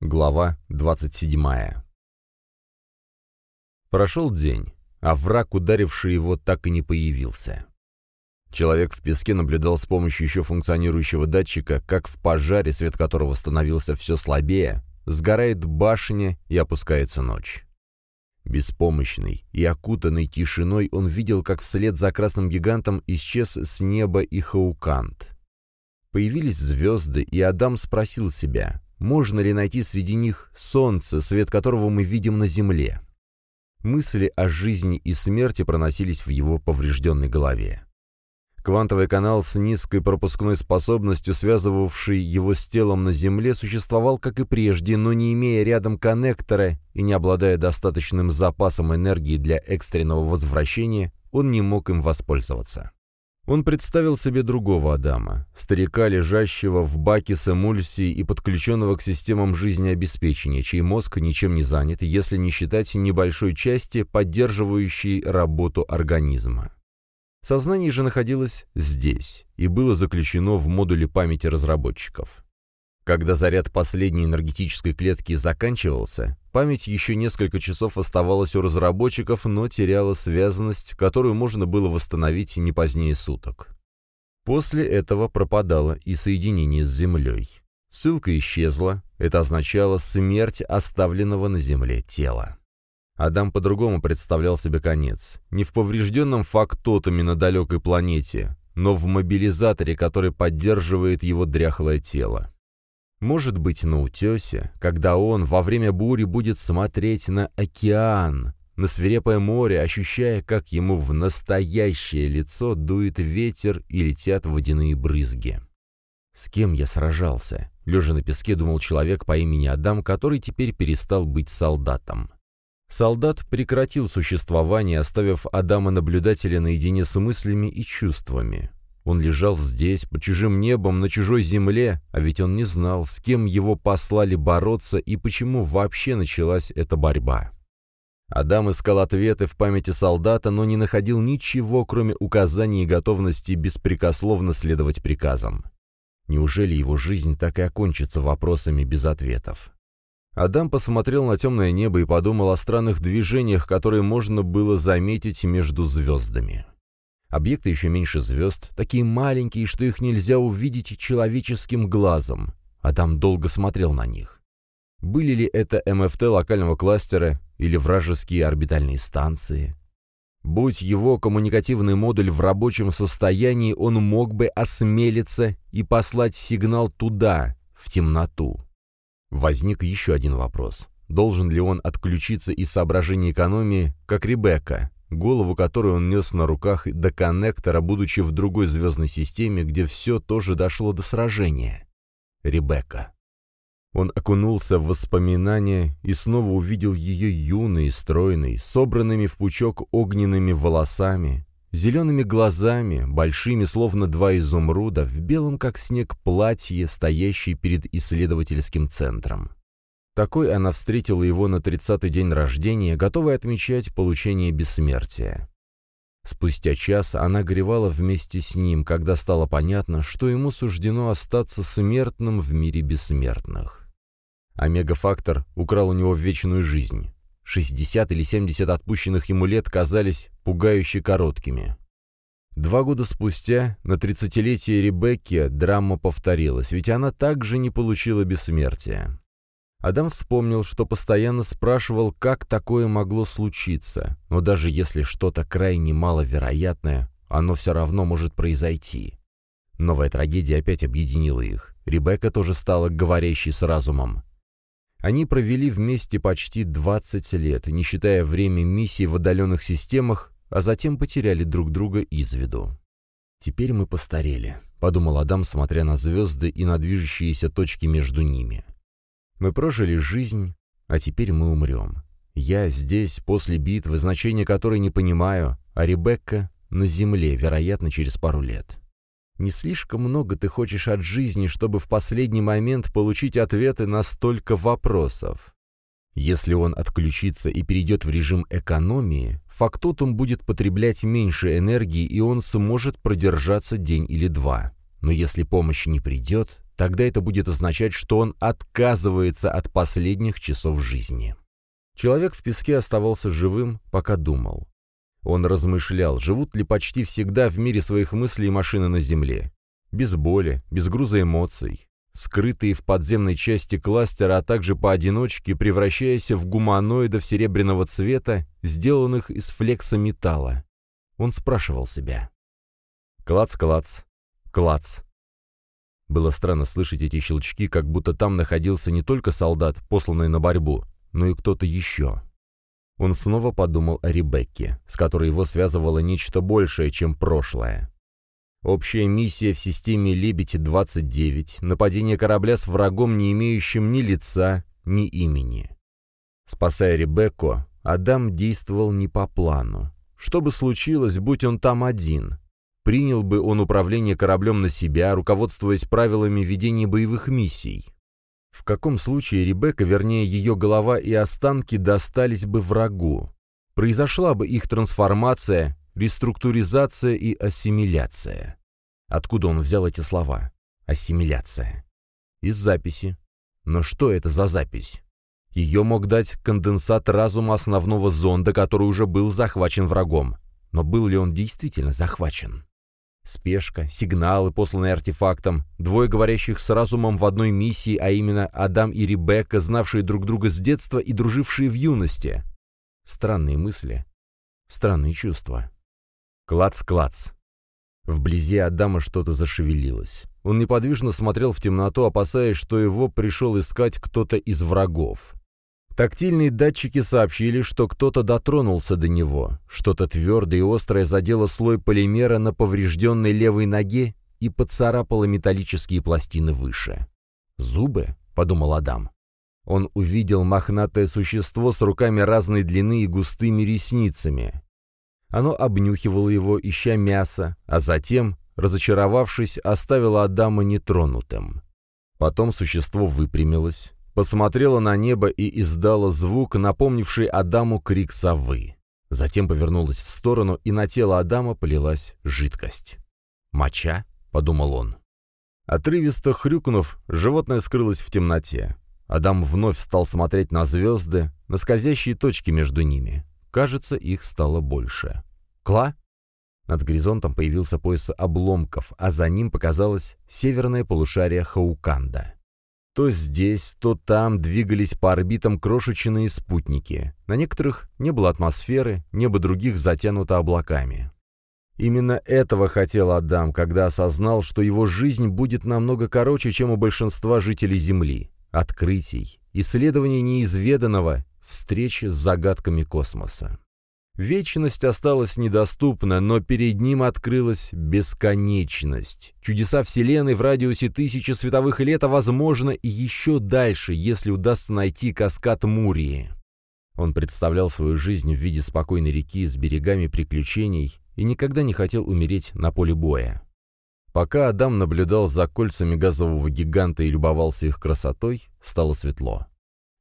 Глава 27 Прошел день, а враг, ударивший его, так и не появился. Человек в песке наблюдал с помощью еще функционирующего датчика, как в пожаре, свет которого становился все слабее, сгорает башня и опускается ночь. Беспомощный и окутанный тишиной он видел, как вслед за красным гигантом исчез с неба и Хаукант. Появились звезды, и Адам спросил себя, можно ли найти среди них солнце, свет которого мы видим на Земле. Мысли о жизни и смерти проносились в его поврежденной голове. Квантовый канал с низкой пропускной способностью, связывавший его с телом на Земле, существовал как и прежде, но не имея рядом коннектора и не обладая достаточным запасом энергии для экстренного возвращения, он не мог им воспользоваться. Он представил себе другого Адама, старика, лежащего в баке с эмульсией и подключенного к системам жизнеобеспечения, чей мозг ничем не занят, если не считать небольшой части, поддерживающей работу организма. Сознание же находилось здесь и было заключено в модуле памяти разработчиков. Когда заряд последней энергетической клетки заканчивался, память еще несколько часов оставалась у разработчиков, но теряла связанность, которую можно было восстановить не позднее суток. После этого пропадало и соединение с Землей. Ссылка исчезла, это означало смерть оставленного на Земле тела. Адам по-другому представлял себе конец. Не в поврежденном фактотуме на далекой планете, но в мобилизаторе, который поддерживает его дряхлое тело. Может быть, на утесе, когда он во время бури будет смотреть на океан, на свирепое море, ощущая, как ему в настоящее лицо дует ветер и летят водяные брызги. С кем я сражался? Лежа на песке, думал человек по имени Адам, который теперь перестал быть солдатом. Солдат прекратил существование, оставив Адама наблюдателя наедине с мыслями и чувствами. Он лежал здесь, под чужим небом, на чужой земле, а ведь он не знал, с кем его послали бороться и почему вообще началась эта борьба. Адам искал ответы в памяти солдата, но не находил ничего, кроме указаний и готовности беспрекословно следовать приказам. Неужели его жизнь так и окончится вопросами без ответов? Адам посмотрел на темное небо и подумал о странных движениях, которые можно было заметить между звездами. Объекты еще меньше звезд, такие маленькие, что их нельзя увидеть человеческим глазом. Адам долго смотрел на них. Были ли это МФТ локального кластера или вражеские орбитальные станции? Будь его коммуникативный модуль в рабочем состоянии, он мог бы осмелиться и послать сигнал туда, в темноту. Возник еще один вопрос. Должен ли он отключиться из соображений экономии, как Ребекка, голову которой он нес на руках до коннектора, будучи в другой звездной системе, где все тоже дошло до сражения? Ребекка. Он окунулся в воспоминания и снова увидел ее юной, стройной, собранными в пучок огненными волосами, зелеными глазами, большими, словно два изумруда, в белом, как снег, платье, стоящей перед исследовательским центром. Такой она встретила его на тридцатый день рождения, готовая отмечать получение бессмертия. Спустя час она горевала вместе с ним, когда стало понятно, что ему суждено остаться смертным в мире бессмертных. Омега-фактор украл у него вечную жизнь. 60 или 70 отпущенных ему лет казались пугающе короткими. Два года спустя, на тридцатилетие Ребекки, драма повторилась, ведь она также не получила бессмертия. Адам вспомнил, что постоянно спрашивал, как такое могло случиться, но даже если что-то крайне маловероятное, оно все равно может произойти. Новая трагедия опять объединила их. Ребекка тоже стала говорящей с разумом. Они провели вместе почти 20 лет, не считая время миссий в отдаленных системах, а затем потеряли друг друга из виду. «Теперь мы постарели», — подумал Адам, смотря на звезды и на движущиеся точки между ними. «Мы прожили жизнь, а теперь мы умрем. Я здесь, после битвы, значения которой не понимаю, а Ребекка на земле, вероятно, через пару лет. Не слишком много ты хочешь от жизни, чтобы в последний момент получить ответы на столько вопросов. Если он отключится и перейдет в режим экономии, фактотум будет потреблять меньше энергии, и он сможет продержаться день или два. Но если помощь не придет, Тогда это будет означать, что он отказывается от последних часов жизни. Человек в песке оставался живым, пока думал. Он размышлял, живут ли почти всегда в мире своих мыслей машины на Земле. Без боли, без груза эмоций, скрытые в подземной части кластера, а также поодиночке, превращаясь в гуманоидов серебряного цвета, сделанных из флексометалла. Он спрашивал себя. Клац-клац, клац. Было странно слышать эти щелчки, как будто там находился не только солдат, посланный на борьбу, но и кто-то еще. Он снова подумал о Ребекке, с которой его связывало нечто большее, чем прошлое. Общая миссия в системе «Лебедь-29» — нападение корабля с врагом, не имеющим ни лица, ни имени. Спасая Ребекку, Адам действовал не по плану. Что бы случилось, будь он там один? Принял бы он управление кораблем на себя, руководствуясь правилами ведения боевых миссий? В каком случае Ребекка, вернее ее голова и останки, достались бы врагу? Произошла бы их трансформация, реструктуризация и ассимиляция. Откуда он взял эти слова? Ассимиляция. Из записи. Но что это за запись? Ее мог дать конденсат разума основного зонда, который уже был захвачен врагом. Но был ли он действительно захвачен? Спешка, сигналы, посланные артефактом, двое говорящих с разумом в одной миссии, а именно Адам и Ребекка, знавшие друг друга с детства и дружившие в юности. Странные мысли, странные чувства. Клац-клац. Вблизи Адама что-то зашевелилось. Он неподвижно смотрел в темноту, опасаясь, что его пришел искать кто-то из врагов. Тактильные датчики сообщили, что кто-то дотронулся до него. Что-то твердое и острое задело слой полимера на поврежденной левой ноге и поцарапало металлические пластины выше. «Зубы?» — подумал Адам. Он увидел мохнатое существо с руками разной длины и густыми ресницами. Оно обнюхивало его, ища мясо, а затем, разочаровавшись, оставило Адама нетронутым. Потом существо выпрямилось, посмотрело на небо и издало звук, напомнивший Адаму крик совы. Затем повернулось в сторону, и на тело Адама полилась жидкость. «Моча?» — подумал он. Отрывисто хрюкнув, животное скрылось в темноте. Адам вновь стал смотреть на звезды, на скользящие точки между ними. Кажется, их стало больше. Кла? Над горизонтом появился пояс обломков, а за ним показалось северное полушарие Хауканда. То здесь, то там двигались по орбитам крошечные спутники. На некоторых не было атмосферы, небо других затянуто облаками. Именно этого хотел Адам, когда осознал, что его жизнь будет намного короче, чем у большинства жителей Земли. Открытий, исследований неизведанного встречи с загадками космоса. Вечность осталась недоступна, но перед ним открылась бесконечность. Чудеса Вселенной в радиусе тысячи световых лет, а возможно и еще дальше, если удастся найти каскад Мурии. Он представлял свою жизнь в виде спокойной реки с берегами приключений и никогда не хотел умереть на поле боя. Пока Адам наблюдал за кольцами газового гиганта и любовался их красотой, стало светло.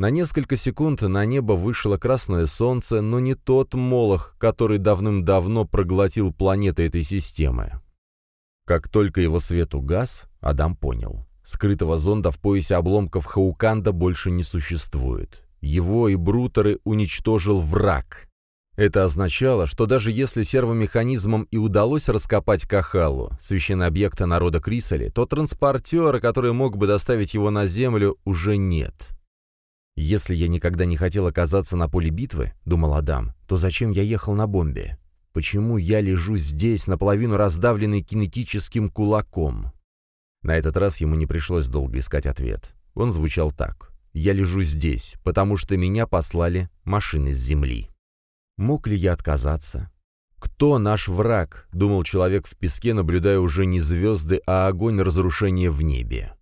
На несколько секунд на небо вышло красное солнце, но не тот молох, который давным-давно проглотил планеты этой системы. Как только его свет угас, Адам понял. Скрытого зонда в поясе обломков Хауканда больше не существует. Его и брутеры уничтожил враг. Это означало, что даже если сервомеханизмом и удалось раскопать Кахалу, священный объект народа Крисали, то транспортера, который мог бы доставить его на Землю, уже нет. «Если я никогда не хотел оказаться на поле битвы, — думал Адам, — то зачем я ехал на бомбе? Почему я лежу здесь, наполовину раздавленный кинетическим кулаком?» На этот раз ему не пришлось долго искать ответ. Он звучал так. «Я лежу здесь, потому что меня послали машины с земли». Мог ли я отказаться? «Кто наш враг?» — думал человек в песке, наблюдая уже не звезды, а огонь разрушения в небе.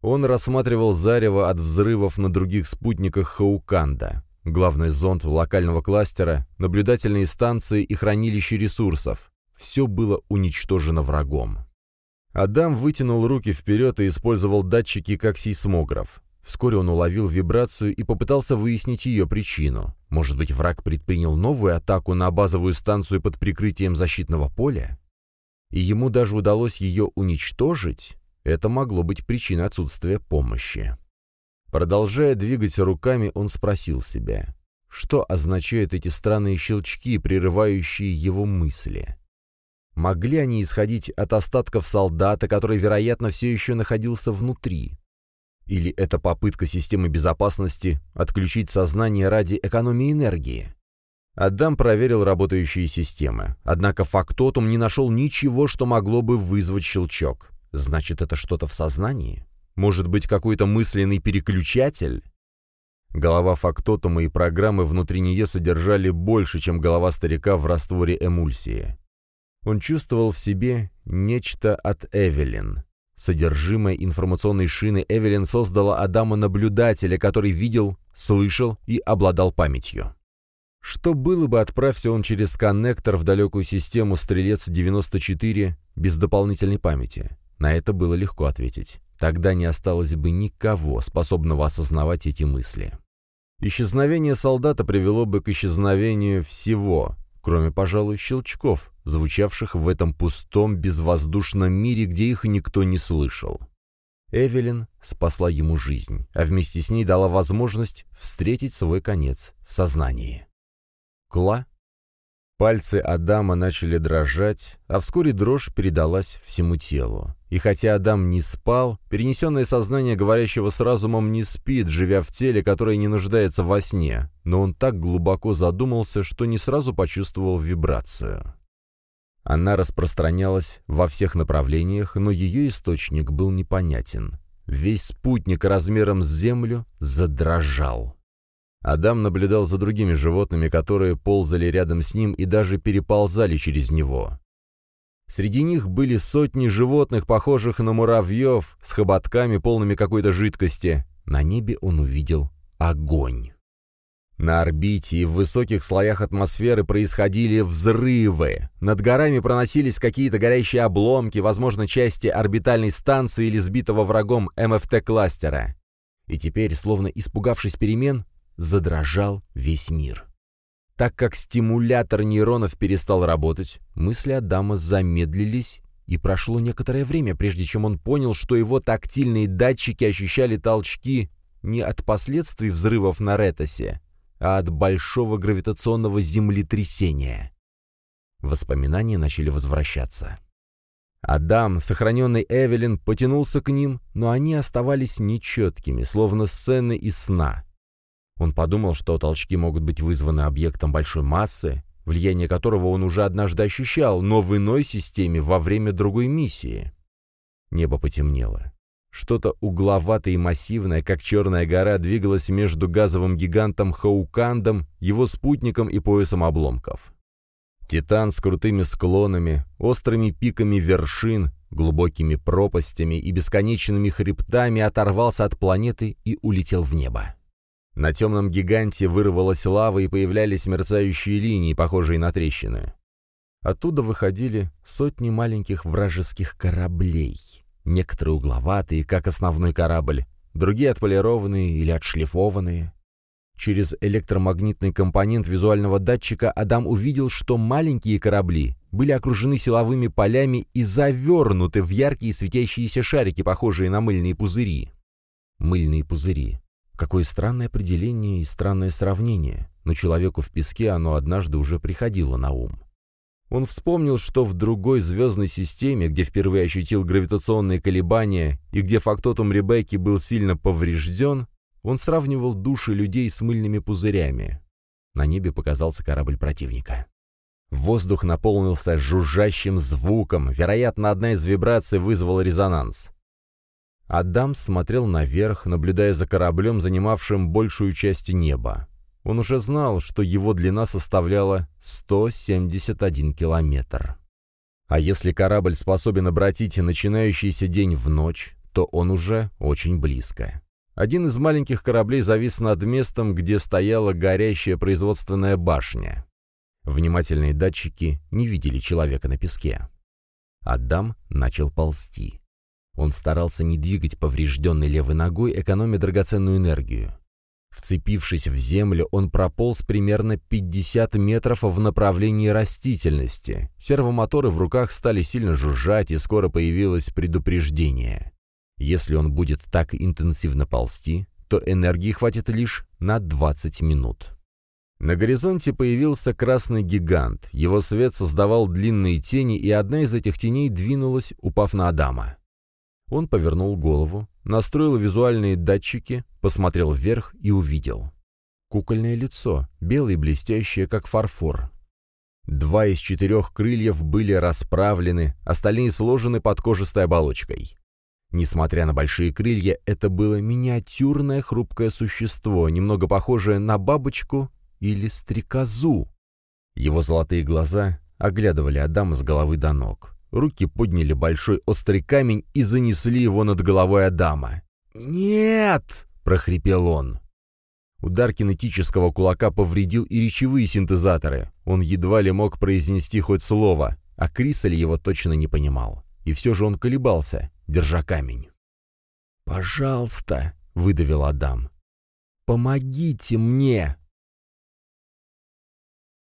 Он рассматривал зарево от взрывов на других спутниках Хауканда, главный зонд локального кластера, наблюдательные станции и хранилище ресурсов. Все было уничтожено врагом. Адам вытянул руки вперед и использовал датчики как сейсмограф. Вскоре он уловил вибрацию и попытался выяснить ее причину. Может быть, враг предпринял новую атаку на базовую станцию под прикрытием защитного поля? И ему даже удалось ее уничтожить? Это могло быть причиной отсутствия помощи. Продолжая двигать руками, он спросил себя, что означают эти странные щелчки, прерывающие его мысли. Могли они исходить от остатков солдата, который, вероятно, все еще находился внутри? Или это попытка системы безопасности отключить сознание ради экономии энергии? Адам проверил работающие системы, однако фактотум не нашел ничего, что могло бы вызвать щелчок. Значит, это что-то в сознании? Может быть, какой-то мысленный переключатель? Голова фактотума и программы внутри нее содержали больше, чем голова старика в растворе эмульсии. Он чувствовал в себе нечто от Эвелин. Содержимое информационной шины Эвелин создала Адама-наблюдателя, который видел, слышал и обладал памятью. Что было бы, отправься он через коннектор в далекую систему «Стрелец-94» без дополнительной памяти? На это было легко ответить. Тогда не осталось бы никого, способного осознавать эти мысли. Исчезновение солдата привело бы к исчезновению всего, кроме, пожалуй, щелчков, звучавших в этом пустом, безвоздушном мире, где их никто не слышал. Эвелин спасла ему жизнь, а вместе с ней дала возможность встретить свой конец в сознании. Кла Пальцы Адама начали дрожать, а вскоре дрожь передалась всему телу. И хотя Адам не спал, перенесенное сознание говорящего с разумом не спит, живя в теле, которое не нуждается во сне, но он так глубоко задумался, что не сразу почувствовал вибрацию. Она распространялась во всех направлениях, но ее источник был непонятен. Весь спутник размером с Землю задрожал. Адам наблюдал за другими животными, которые ползали рядом с ним и даже переползали через него. Среди них были сотни животных, похожих на муравьев, с хоботками, полными какой-то жидкости. На небе он увидел огонь. На орбите и в высоких слоях атмосферы происходили взрывы. Над горами проносились какие-то горящие обломки, возможно, части орбитальной станции или сбитого врагом МФТ-кластера. И теперь, словно испугавшись перемен, задрожал весь мир. Так как стимулятор нейронов перестал работать, мысли Адама замедлились, и прошло некоторое время, прежде чем он понял, что его тактильные датчики ощущали толчки не от последствий взрывов на Ретосе, а от большого гравитационного землетрясения. Воспоминания начали возвращаться. Адам, сохраненный Эвелин, потянулся к ним, но они оставались нечеткими, словно сцены из сна. Он подумал, что толчки могут быть вызваны объектом большой массы, влияние которого он уже однажды ощущал, но в иной системе во время другой миссии. Небо потемнело. Что-то угловатое и массивное, как черная гора, двигалось между газовым гигантом Хаукандом, его спутником и поясом обломков. Титан с крутыми склонами, острыми пиками вершин, глубокими пропастями и бесконечными хребтами оторвался от планеты и улетел в небо. На темном гиганте вырвалась лава и появлялись мерцающие линии, похожие на трещины. Оттуда выходили сотни маленьких вражеских кораблей. Некоторые угловатые, как основной корабль, другие отполированные или отшлифованные. Через электромагнитный компонент визуального датчика Адам увидел, что маленькие корабли были окружены силовыми полями и завернуты в яркие светящиеся шарики, похожие на мыльные пузыри. Мыльные пузыри. Какое странное определение и странное сравнение, но человеку в песке оно однажды уже приходило на ум. Он вспомнил, что в другой звездной системе, где впервые ощутил гравитационные колебания и где фактотум Ребекки был сильно поврежден, он сравнивал души людей с мыльными пузырями. На небе показался корабль противника. Воздух наполнился жужжащим звуком, вероятно, одна из вибраций вызвала резонанс. Адам смотрел наверх, наблюдая за кораблем, занимавшим большую часть неба. Он уже знал, что его длина составляла 171 километр. А если корабль способен обратить начинающийся день в ночь, то он уже очень близко. Один из маленьких кораблей завис над местом, где стояла горящая производственная башня. Внимательные датчики не видели человека на песке. Адам начал ползти. Он старался не двигать поврежденной левой ногой, экономя драгоценную энергию. Вцепившись в землю, он прополз примерно 50 метров в направлении растительности. Сервомоторы в руках стали сильно жужжать, и скоро появилось предупреждение. Если он будет так интенсивно ползти, то энергии хватит лишь на 20 минут. На горизонте появился красный гигант. Его свет создавал длинные тени, и одна из этих теней двинулась, упав на Адама. Он повернул голову, настроил визуальные датчики, посмотрел вверх и увидел. Кукольное лицо, белое и блестящее, как фарфор. Два из четырех крыльев были расправлены, остальные сложены под кожистой оболочкой. Несмотря на большие крылья, это было миниатюрное хрупкое существо, немного похожее на бабочку или стрекозу. Его золотые глаза оглядывали Адама с головы до ног. Руки подняли большой острый камень и занесли его над головой Адама. «Нет!» — прохрипел он. Удар кинетического кулака повредил и речевые синтезаторы. Он едва ли мог произнести хоть слово, а Крисель его точно не понимал. И все же он колебался, держа камень. «Пожалуйста», — выдавил Адам. «Помогите мне!»